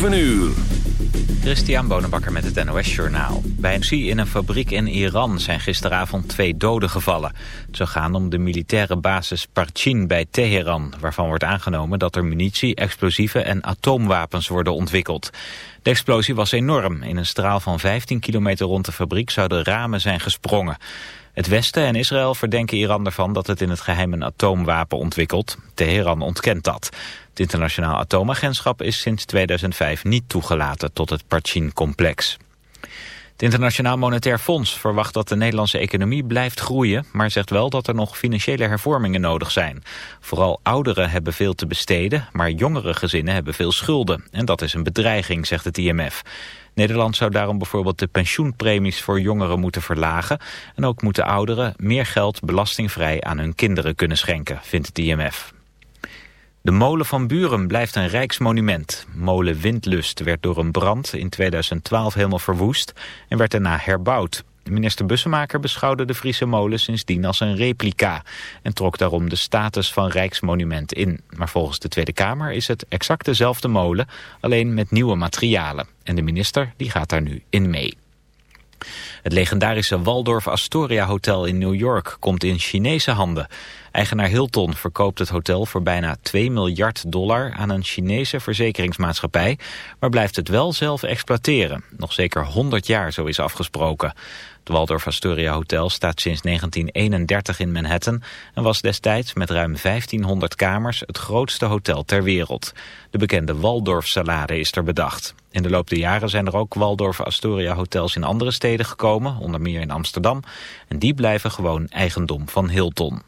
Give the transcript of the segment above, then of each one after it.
7 uur. Christian Bonenbakker met het NOS Journaal. Bij een zie in een fabriek in Iran zijn gisteravond twee doden gevallen. Het zou gaan om de militaire basis Parchin bij Teheran... waarvan wordt aangenomen dat er munitie, explosieven en atoomwapens worden ontwikkeld. De explosie was enorm. In een straal van 15 kilometer rond de fabriek zouden ramen zijn gesprongen. Het Westen en Israël verdenken Iran ervan dat het in het geheim een atoomwapen ontwikkelt. Teheran ontkent dat. Het internationaal atoomagentschap is sinds 2005 niet toegelaten tot het Parchin-complex. Het Internationaal Monetair Fonds verwacht dat de Nederlandse economie blijft groeien, maar zegt wel dat er nog financiële hervormingen nodig zijn. Vooral ouderen hebben veel te besteden, maar jongere gezinnen hebben veel schulden. En dat is een bedreiging, zegt het IMF. Nederland zou daarom bijvoorbeeld de pensioenpremies voor jongeren moeten verlagen. En ook moeten ouderen meer geld belastingvrij aan hun kinderen kunnen schenken, vindt het IMF. De molen van Buren blijft een rijksmonument. Molen Windlust werd door een brand in 2012 helemaal verwoest en werd daarna herbouwd. Minister Bussemaker beschouwde de Friese molen sindsdien als een replica... en trok daarom de status van Rijksmonument in. Maar volgens de Tweede Kamer is het exact dezelfde molen... alleen met nieuwe materialen. En de minister die gaat daar nu in mee. Het legendarische Waldorf Astoria Hotel in New York komt in Chinese handen. Eigenaar Hilton verkoopt het hotel voor bijna 2 miljard dollar aan een Chinese verzekeringsmaatschappij, maar blijft het wel zelf exploiteren. Nog zeker 100 jaar, zo is afgesproken. Het Waldorf Astoria Hotel staat sinds 1931 in Manhattan en was destijds met ruim 1500 kamers het grootste hotel ter wereld. De bekende Waldorf-salade is er bedacht. In de loop der jaren zijn er ook Waldorf Astoria hotels in andere steden gekomen, onder meer in Amsterdam. En die blijven gewoon eigendom van Hilton.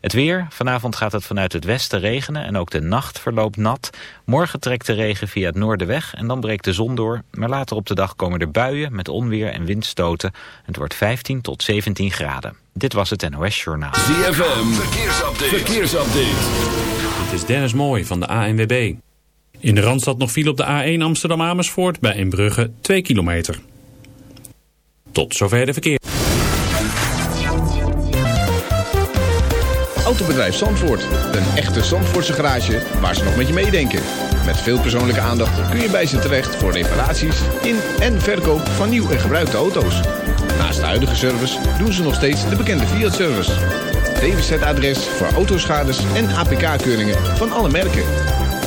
Het weer. Vanavond gaat het vanuit het westen regenen en ook de nacht verloopt nat. Morgen trekt de regen via het noorden weg en dan breekt de zon door. Maar later op de dag komen er buien met onweer en windstoten. Het wordt 15 tot 17 graden. Dit was het NOS Journaal. ZFM. Verkeersupdate. Verkeersupdate. Dit is Dennis Mooij van de ANWB. In de Randstad nog viel op de A1 Amsterdam-Amersfoort bij Inbrugge 2 kilometer. Tot zover de verkeer. Autobedrijf Zandvoort. Een echte Zandvoortse garage waar ze nog met je meedenken. Met veel persoonlijke aandacht kun je bij ze terecht voor reparaties in en verkoop van nieuw en gebruikte auto's. Naast de huidige service doen ze nog steeds de bekende Fiat-service. DWZ-adres voor autoschades en APK-keuringen van alle merken.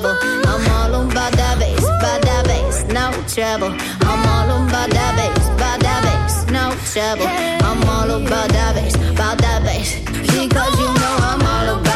no trouble. I'm all about that bass, about that bass, no trouble. I'm all about that bass, about that bass, no trouble. I'm all about that bass, about that bass. Because you know I'm all about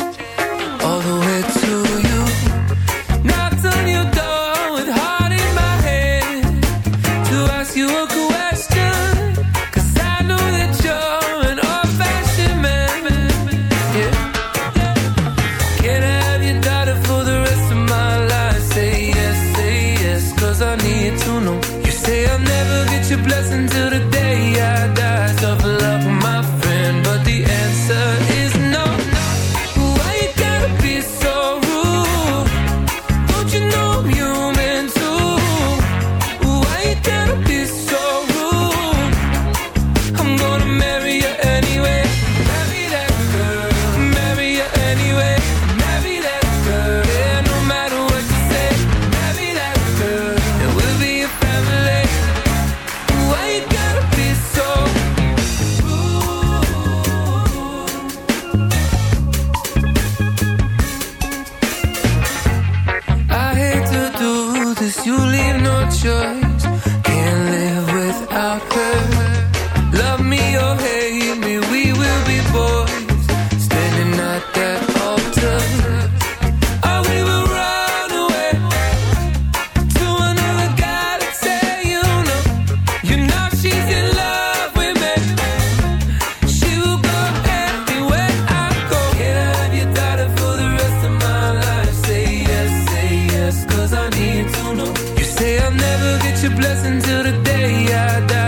never get your blessing till the day I die.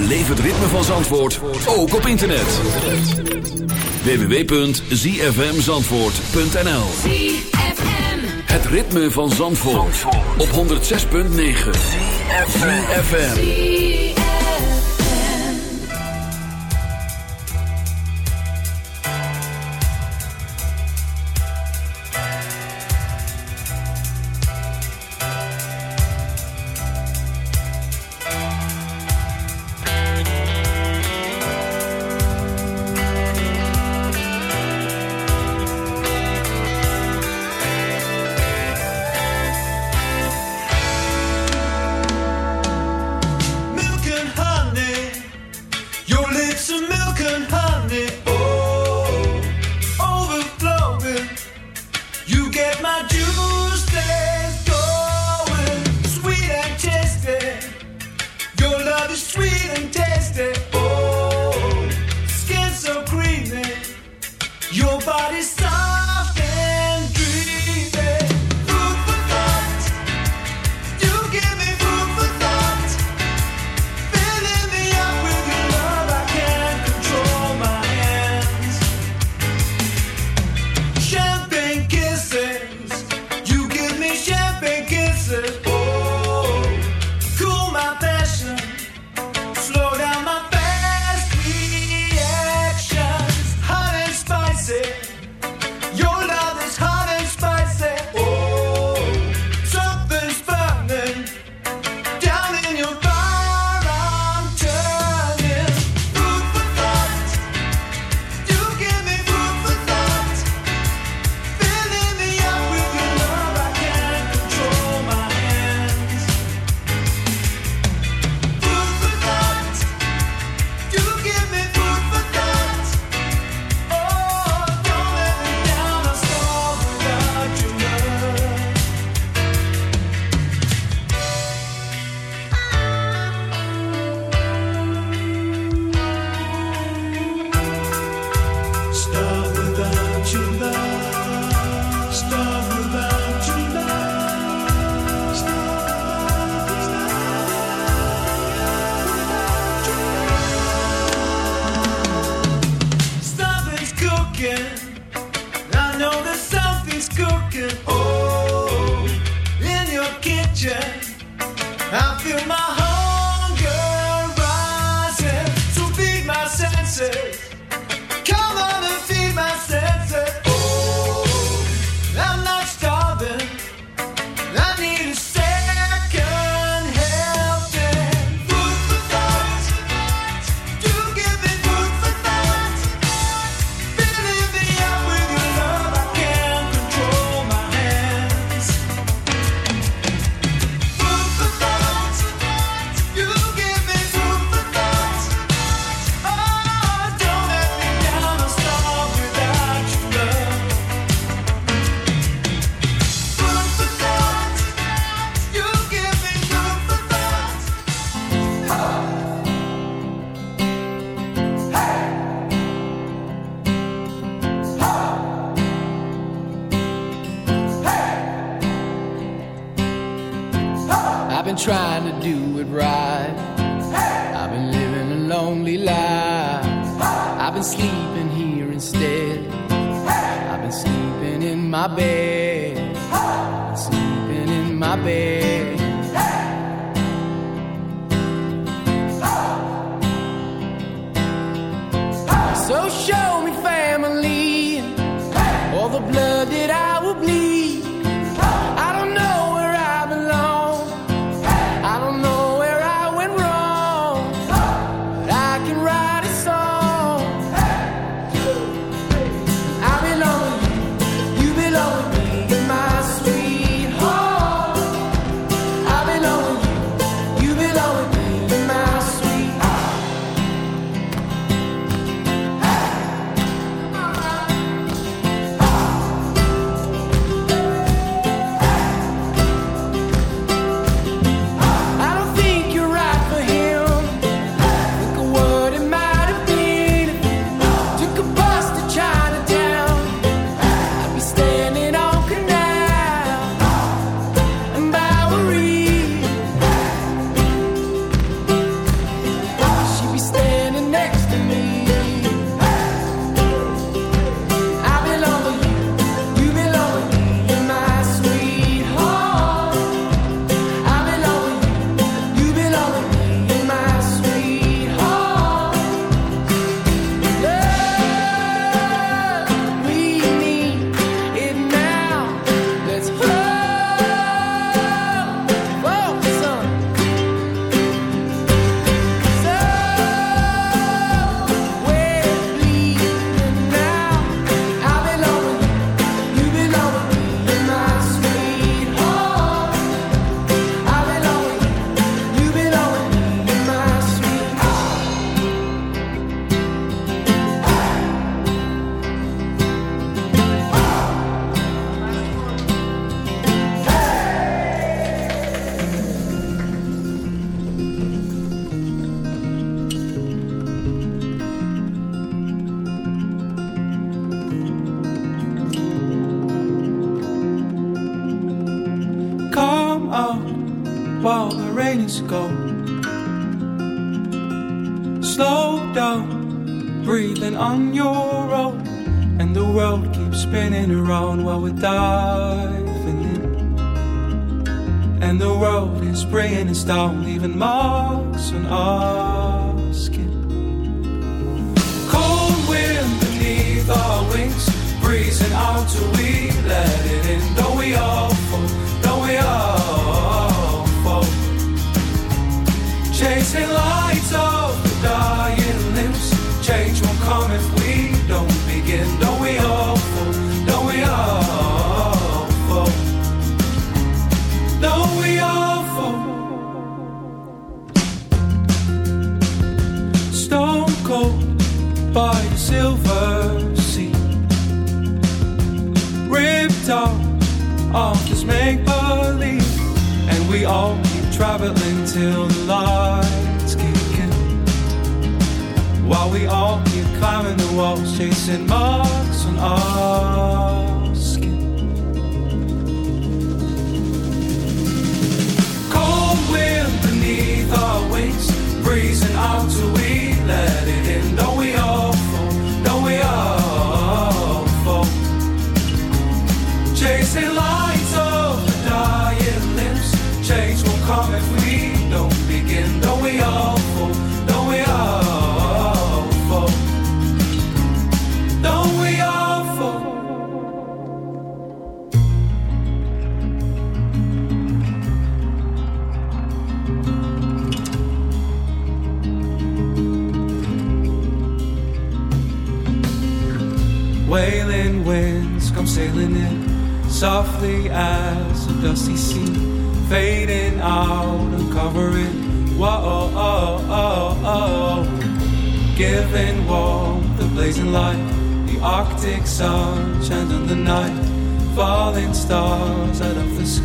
Leef het ritme van Zandvoort, ook op internet. www.zfmzandvoort.nl Het ritme van Zandvoort, op 106.9. FM. I've been sleeping here instead. I've been sleeping in my bed. Sleeping in my bed.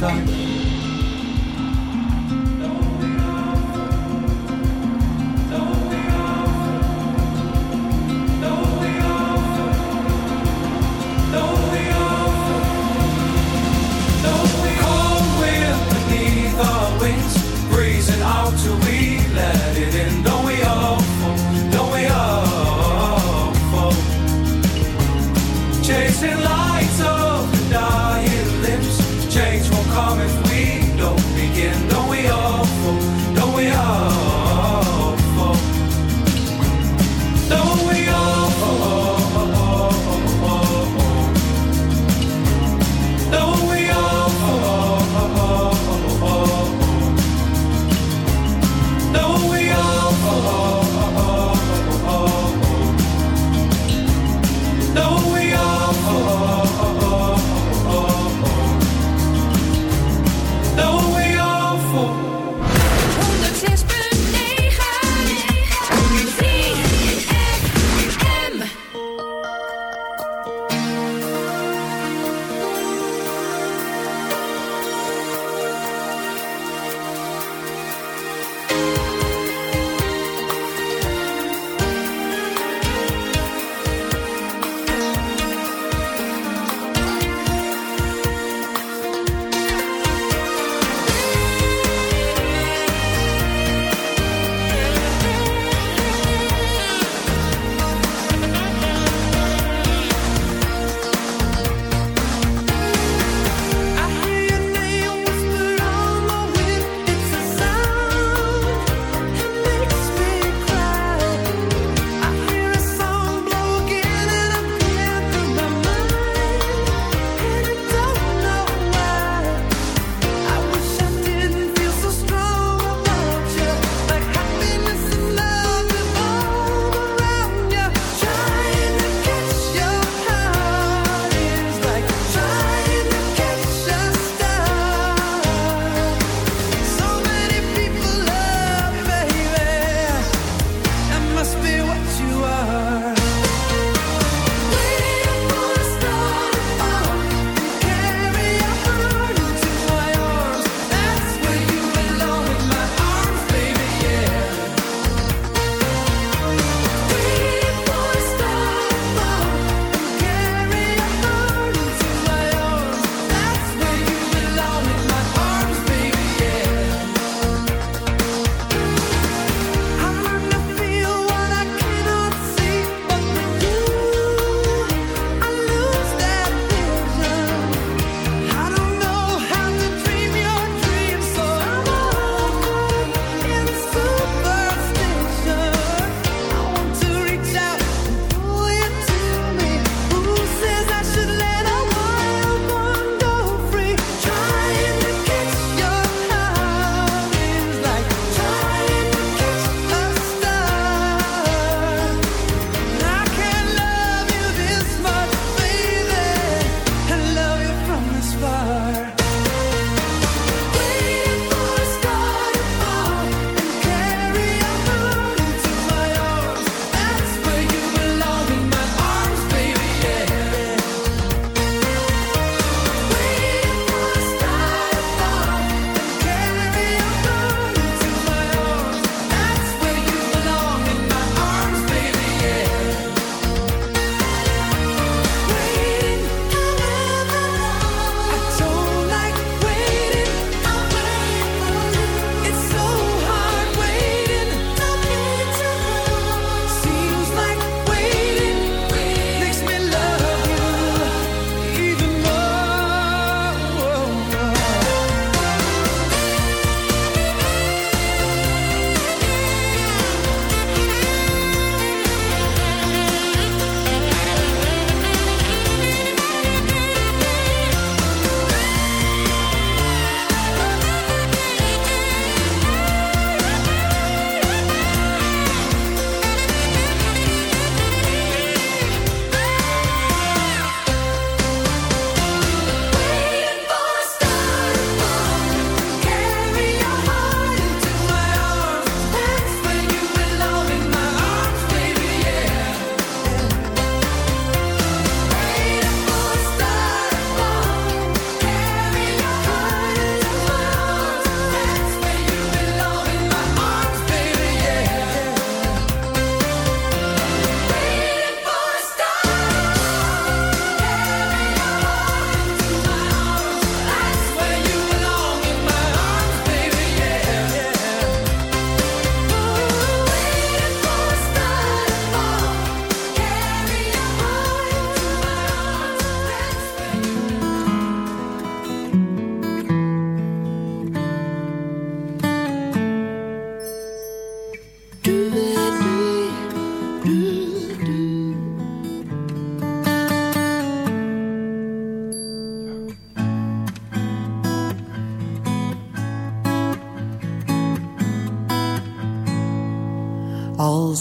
está.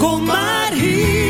com Maria.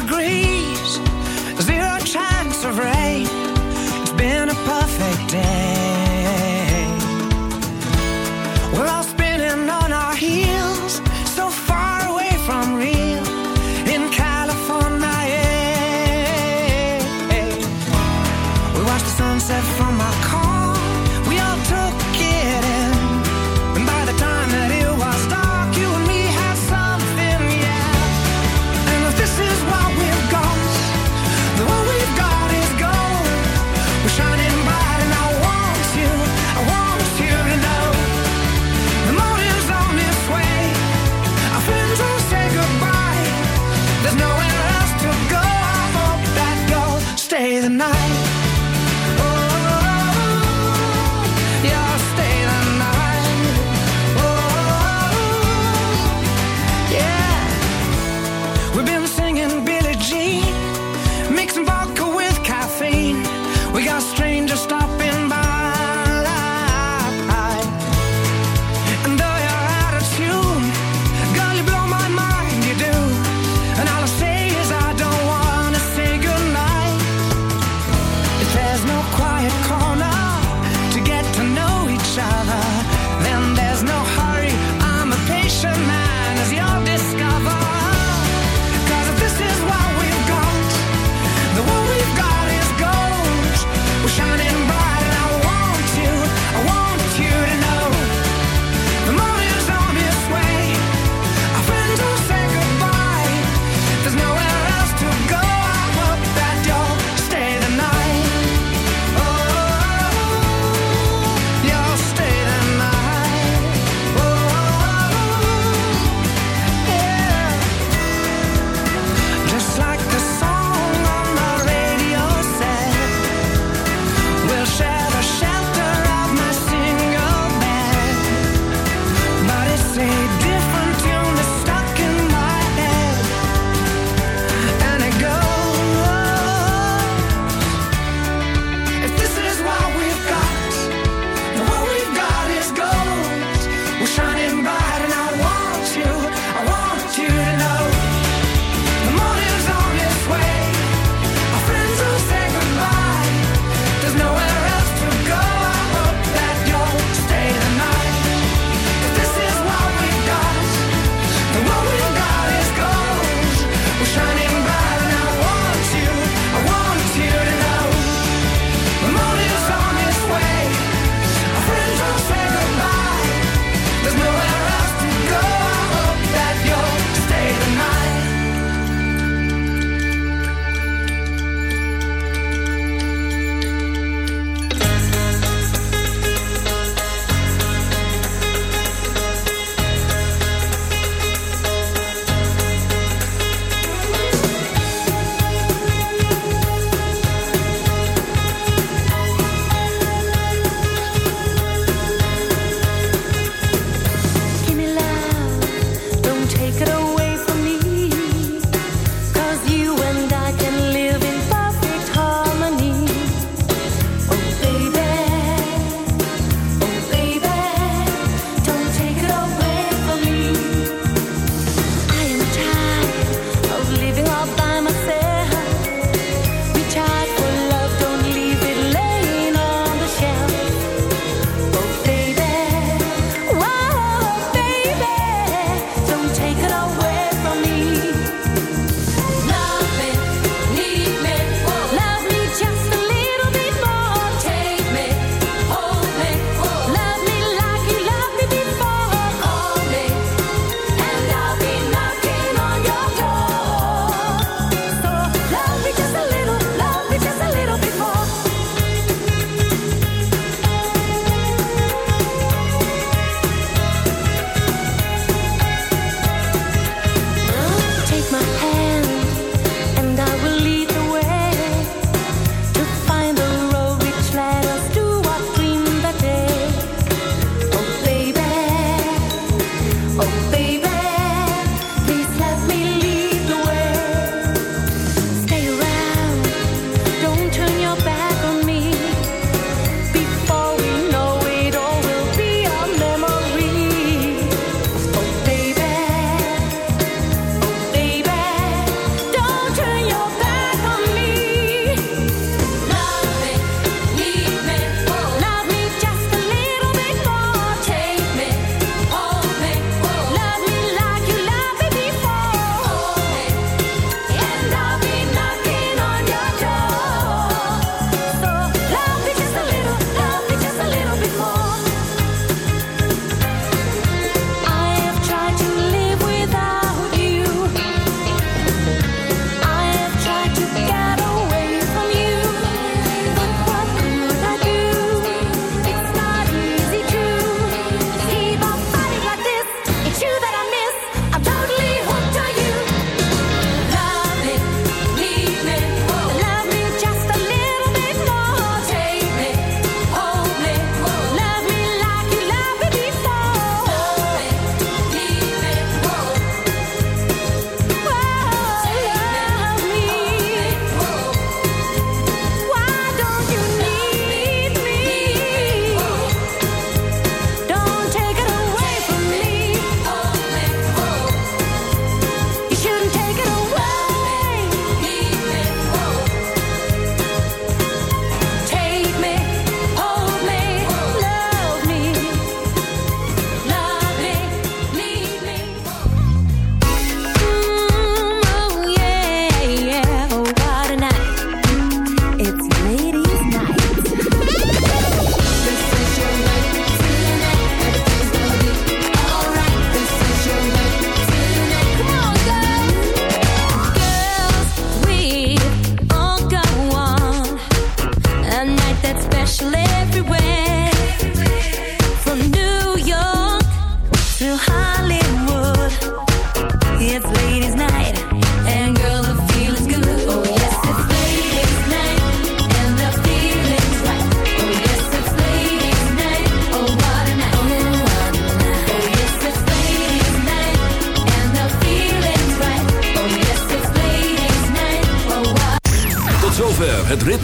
degrees, zero chance of rain. It's been a perfect day.